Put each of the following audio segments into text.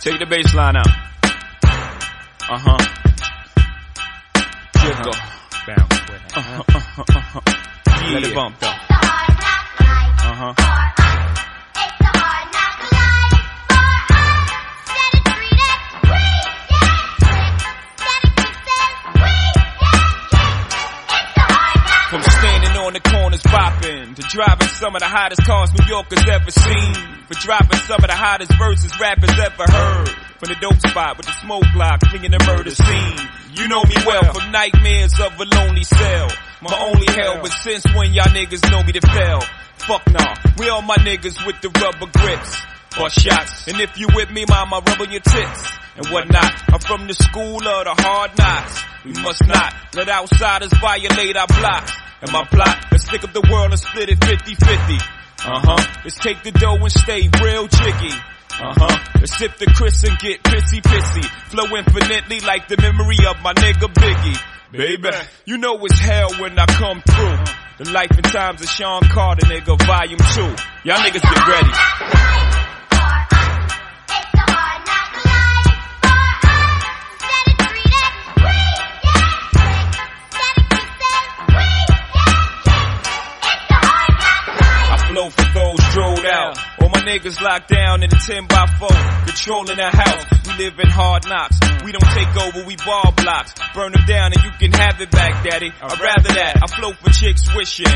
Take the bass line out. Uh huh. Bounce with it. Uh-huh, uh-huh, uh-huh. Yeah. Let it bump though. Uh huh. From standing on the corners bopping to driving some of the hottest cars New Yorkers ever seen. For dropping some of the hottest verses rappers ever heard. From the dope spot with the smoke Glock, clinging the murder scene. You know me well from nightmares of a lonely cell. My only hell, but since when y'all niggas know me to fail? Fuck nah, we all my niggas with the rubber grips. Or shots, and if you with me, mama, rub on your tits and whatnot. I'm from the school of the hard knocks. We must not let outsiders violate our blocks. And my plot, let's stick up the world and split it 50-50. Uh-huh, let's take the dough and stay real jiggy. Uh-huh, let's sip the Cris and get pissy pissy. Flow infinitely like the memory of my nigga Biggie. Baby, you know it's hell when I come through. The life and times of Shawn Carter, nigga, volume two. Y'all niggas get ready. Flow for those strolled out. All my niggas locked down in a 10 by 4, controlling the house. We live in hard knocks. We don't take over, we ball blocks. Burn them down and you can have it back, daddy. I'd rather that. I float for chicks wishing.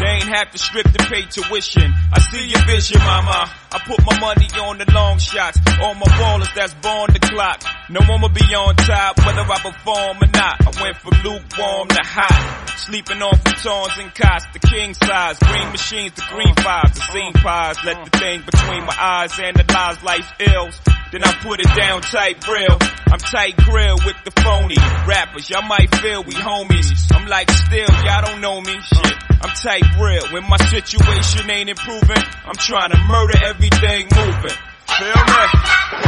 They ain't have to strip to pay tuition. I see your vision, mama. I put my money on the long shots. All my ballers that's born the clock. No one will be on top, whether I perform or not. I went from lukewarm to hot. Sleeping on futons and cots, the king size. Green machines, the green fives, the scene pies. Let the thing between my eyes analyze life's ills. Then I put it down tight real. I'm tight grill with the phony rappers. Y'all might feel we homies. I'm like still, y'all don't know me. Shit, I'm tight real. When my situation ain't improving, I'm trying to murder everything moving. Feel me?